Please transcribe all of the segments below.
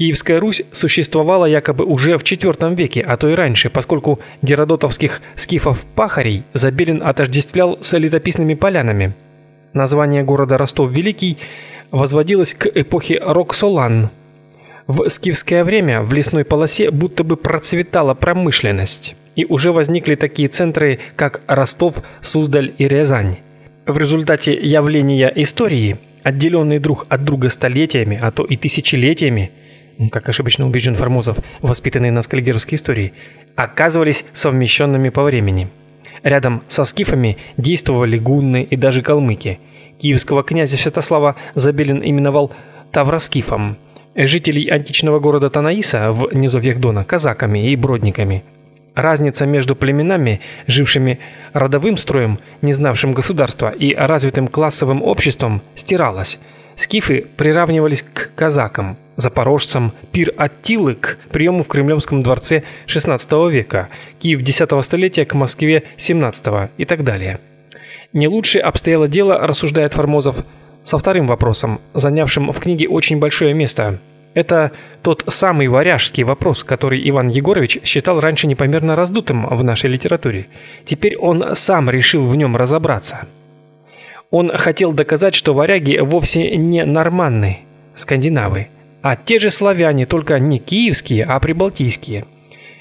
Киевская Русь существовала якобы уже в IV веке, а то и раньше, поскольку геродотовских скифов-пахарей Забелин отождествлял с летописными полянами. Название города Ростов-Великий возводилось к эпохе Роксолан. В скифское время в лесной полосе будто бы процветала промышленность, и уже возникли такие центры, как Ростов, Суздаль и Рязань. В результате явления истории, отделенные друг от друга столетиями, а то и тысячелетиями, как ошибочно убежден Формозов, воспитанные на скальгеровской истории, оказывались совмещенными по времени. Рядом со скифами действовали гунны и даже калмыки. Киевского князя Святослава Забелин именовал Тавроскифом. Жителей античного города Танаиса в низовьях Дона казаками и бродниками. Разница между племенами, жившими родовым строем, не знавшим государства, и развитым классовым обществом, стиралась. Скифы приравнивались к казакам, запорожцам, пир Аттилы к в Кремлевском дворце XVI века, Киев X столетия к Москве XVII и так далее. Не лучше обстояло дело, рассуждает Формозов, со вторым вопросом, занявшим в книге очень большое место. Это тот самый варяжский вопрос, который Иван Егорович считал раньше непомерно раздутым в нашей литературе. Теперь он сам решил в нем разобраться. Он хотел доказать, что варяги вовсе не норманны, скандинавы, а те же славяне, только не киевские, а прибалтийские.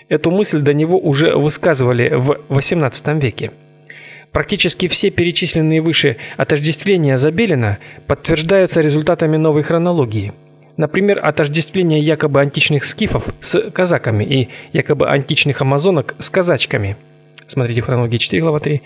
Эту мысль до него уже высказывали в XVIII веке. Практически все перечисленные выше отождествления Забелина подтверждаются результатами новой хронологии. Например, отождествление якобы античных скифов с казаками и якобы античных амазонок с казачками. Смотрите хронология 4, глава 3.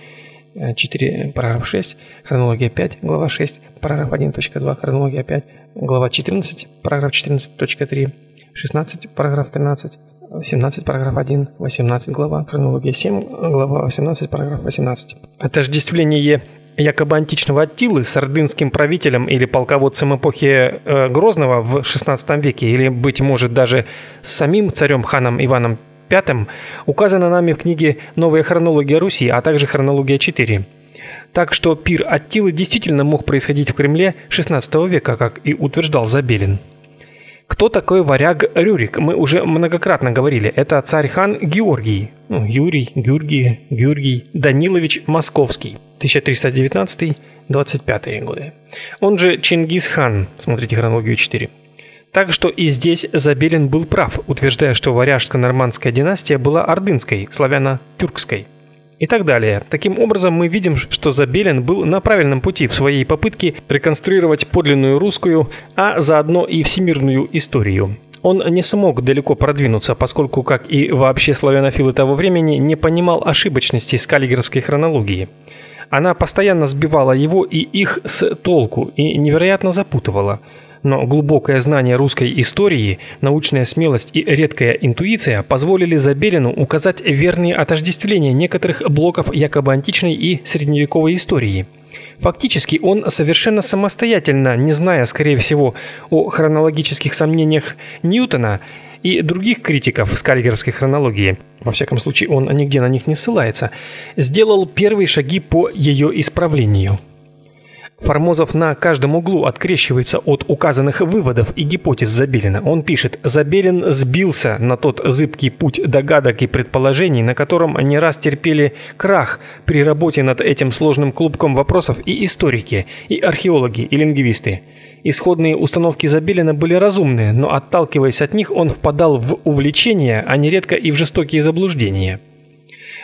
4, параграф 6, хронология 5, глава 6, параграф 1.2, хронология 5, глава 14, параграф 14.3, 16, параграф 13, 17, параграф 1, 18, глава, хронология 7, глава 18, параграф 18. Отождествление якобы античного Аттилы с ордынским правителем или полководцем эпохи э, Грозного в XVI веке, или, быть может, даже с самим царем-ханом Иваном пятым указано нами в книге «Новая хронология Руси», а также хронология 4. Так что пир Аттилы действительно мог происходить в Кремле XVI века, как и утверждал Забелин. Кто такой варяг Рюрик? Мы уже многократно говорили. Это царь-хан Георгий, ну, Юрий, Георгий, Георгий Данилович Московский, 1319-25 годы. Он же Чингис-хан, смотрите хронологию 4. Так что и здесь Забелин был прав, утверждая, что варяжско-нормандская династия была ордынской, славяно-тюркской. И так далее. Таким образом, мы видим, что Забелин был на правильном пути в своей попытке реконструировать подлинную русскую, а заодно и всемирную историю. Он не смог далеко продвинуться, поскольку, как и вообще славянофилы того времени, не понимал ошибочности скаллигеровской хронологии. Она постоянно сбивала его и их с толку и невероятно запутывала – но глубокое знание русской истории, научная смелость и редкая интуиция позволили Забелину указать верные отождествления некоторых блоков якобы античной и средневековой истории. Фактически он совершенно самостоятельно, не зная, скорее всего, о хронологических сомнениях Ньютона и других критиков скальгерской хронологии, во всяком случае он нигде на них не ссылается, сделал первые шаги по ее исправлению. Формозов на каждом углу открещивается от указанных выводов и гипотез Забелина. Он пишет: "Забелин сбился на тот зыбкий путь догадок и предположений, на котором не раз терпели крах при работе над этим сложным клубком вопросов и историки, и археологи, и лингвисты. Исходные установки Забелина были разумные, но отталкиваясь от них, он впадал в увлечения, а нередко и в жестокие заблуждения"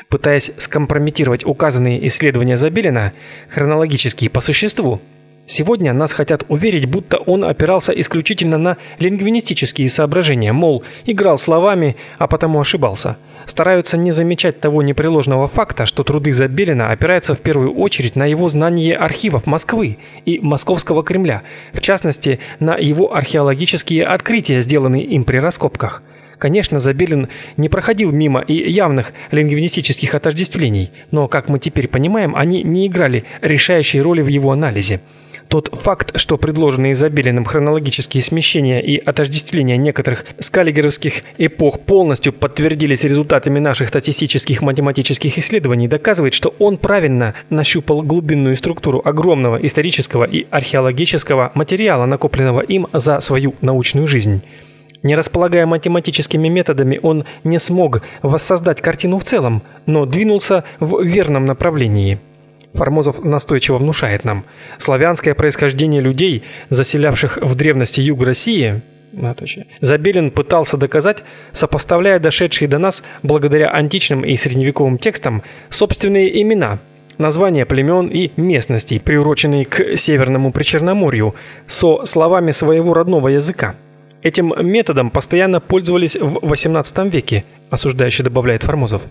пытаясь скомпрометировать указанные исследования Забелина хронологически по существу. Сегодня нас хотят уверить, будто он опирался исключительно на лингвинистические соображения, мол, играл словами, а потому ошибался. Стараются не замечать того непреложного факта, что труды Забелина опираются в первую очередь на его знание архивов Москвы и Московского Кремля, в частности, на его археологические открытия, сделанные им при раскопках. Конечно, Забелин не проходил мимо и явных лингвинистических отождествлений, но, как мы теперь понимаем, они не играли решающей роли в его анализе. Тот факт, что предложенные Забелиным хронологические смещения и отождествления некоторых скаллигеровских эпох полностью подтвердились результатами наших статистических математических исследований, доказывает, что он правильно нащупал глубинную структуру огромного исторического и археологического материала, накопленного им за свою научную жизнь. Не располагая математическими методами, он не смог воссоздать картину в целом, но двинулся в верном направлении. Формозов настойчиво внушает нам, славянское происхождение людей, заселявших в древности юг России, Забелин пытался доказать, сопоставляя дошедшие до нас благодаря античным и средневековым текстам собственные имена, названия племен и местностей, приуроченные к Северному Причерноморью, со словами своего родного языка. Этим методом постоянно пользовались в XVIII веке, осуждающе добавляет Формозов.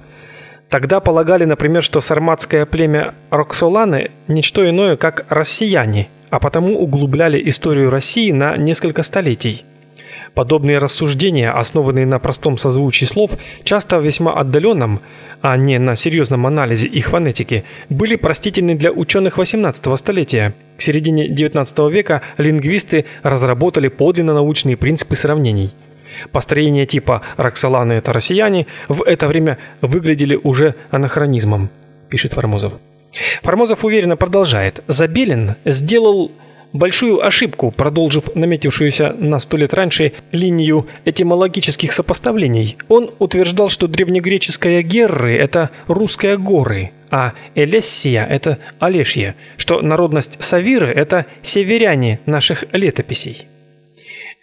Тогда полагали, например, что сарматское племя Роксоланы ничто иное, как россияне, а потому углубляли историю России на несколько столетий. Подобные рассуждения, основанные на простом созвучии слов, часто весьма отдаленном, а не на серьезном анализе их фонетики, были простительны для ученых XVIII столетия. К середине XIX века лингвисты разработали подлинно научные принципы сравнений. Построения типа «Роксоланы – это россияне» в это время выглядели уже анахронизмом, пишет Формозов. Формозов уверенно продолжает. Забелин сделал большую ошибку, продолжив наметившуюся на сто лет раньше линию этимологических сопоставлений. Он утверждал, что древнегреческое Герры это русская горы, а Элессия это Олешье, что народность Савиры это северяне наших летописей.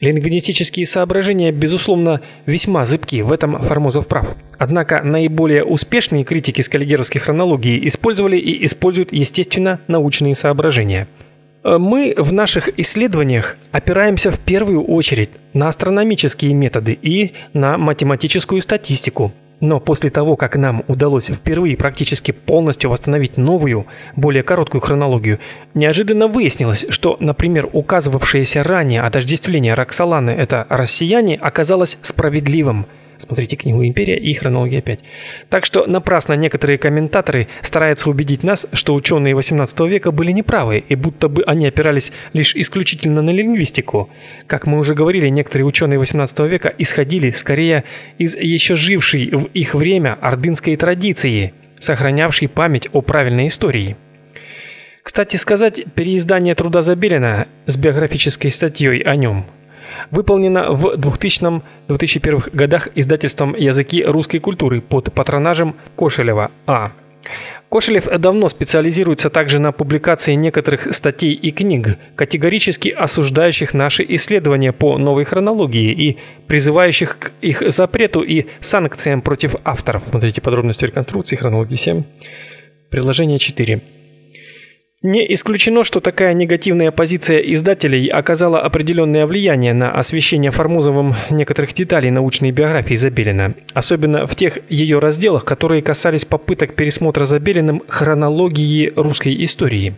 Лингвистические соображения, безусловно, весьма зыбки, в этом Формозов прав. Однако наиболее успешные критики скаллигеровской хронологии использовали и используют естественно научные соображения – мы в наших исследованиях опираемся в первую очередь на астрономические методы и на математическую статистику. Но после того, как нам удалось впервые практически полностью восстановить новую, более короткую хронологию, неожиданно выяснилось, что, например, указывавшееся ранее отождествление Роксоланы это россияне оказалось справедливым – Смотрите книгу «Империя» и «Хронология 5». Так что напрасно некоторые комментаторы стараются убедить нас, что ученые XVIII века были неправы, и будто бы они опирались лишь исключительно на лингвистику. Как мы уже говорили, некоторые ученые XVIII века исходили скорее из еще жившей в их время ордынской традиции, сохранявшей память о правильной истории. Кстати сказать, переиздание труда Забелина с биографической статьей о нем – выполнена в 2000-2001 годах издательством Языки русской культуры под патронажем Кошелева А. Кошелев давно специализируется также на публикации некоторых статей и книг, категорически осуждающих наши исследования по новой хронологии и призывающих к их запрету и санкциям против авторов. Смотрите подробности реконструкции хронологии 7. Приложение 4. Не исключено, что такая негативная позиция издателей оказала определенное влияние на освещение Формозовым некоторых деталей научной биографии Забелина, особенно в тех ее разделах, которые касались попыток пересмотра Забелиным хронологии русской истории.